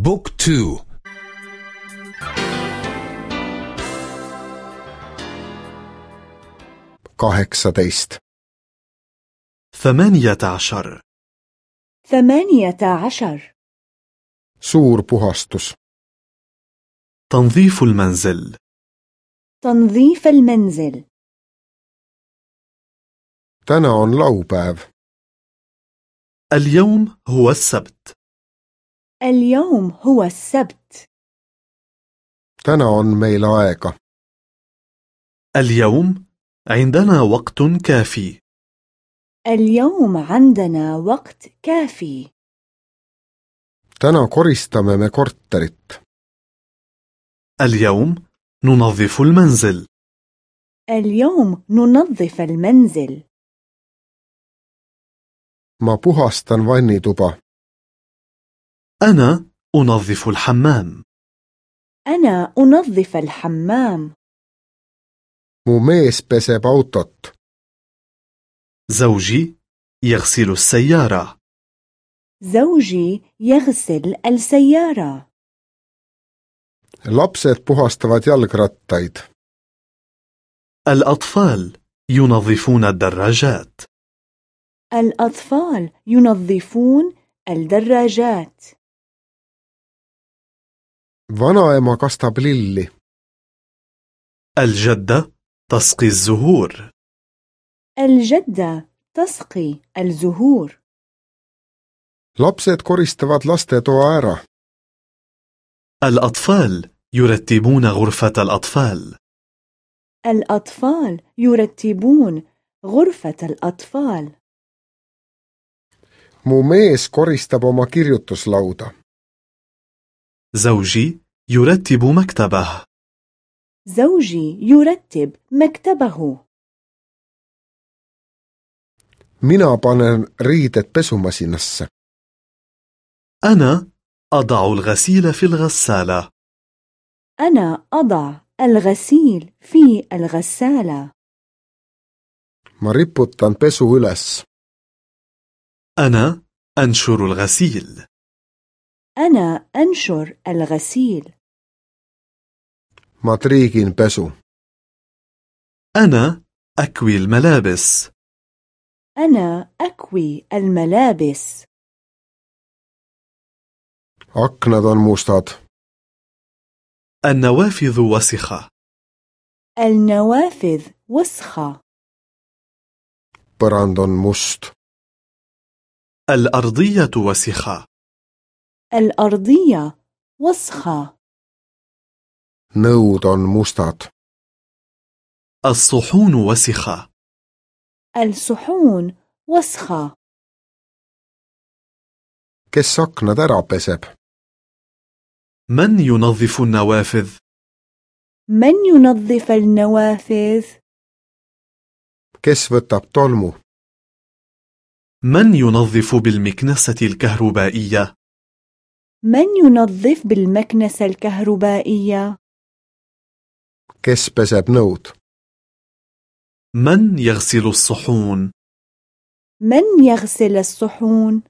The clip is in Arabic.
بوك تو. kaheksateist ثمانية عشر. ثمانية عشر. suur puhastus تنظيف المنزل. تنظيف المنزل. on laupäev اليوم هو السبت. اليوم هو السبت. täna on meil aega اليوم عندنا وقت كافي. اليوم عندنا وقت كافي. täna koristame me korterit اليوم ننظف المنزل. اليوم ننظف المنزل. ma puhastan vannituba أنا أنظف الحمام. أنا أنظف الحمام. Mu mees peseb autot. زوجي يغسل السيارة. زوجي يغسل السيارة. Lapsed puhastavad jalgrattaid. الأطفال ينظفون الدراجات. الأطفال ينظفون الدراجات. Vanaema kastab lilli. الجدة تسقي الزهور. الجدة تسقي الزهور. Lapsed koristavad lastetoa ära الأطفال يرتبون غرفة الأطفال. الأطفال يرتبون غرفة الأطفال. Mu mees koristab oma kirjutuslauda. زوجي يرتب مكتبه. زوجي يرتب مكتبه. Mina panen riided pesumasinasse أنا أضع الغسيل في الغسالة. أنا أضع الغسيل في الغسالة. Ma riputan pesu أنا أنشر الغسيل. أنا أنشر الغسيل. triigin pesu أنا أكوي الملابس. أنا أكوي الملابس. on mustad النوافذ وسخة. النوافذ وسخة. on must الأرضية وسخة. الأرضية وسخة on mustad الصحون وسخة الصحون وسخة kes aknad ära peseb من ينظف النوافذ؟ من ينظف النوافذ؟ kes võtab tolmu من ينظف بالمكنسة الكهربائية؟ من ينظف بالمكنسة الكهربائية؟ kes peseb nõud من يغسل الصحون؟ من يغسل الصحون؟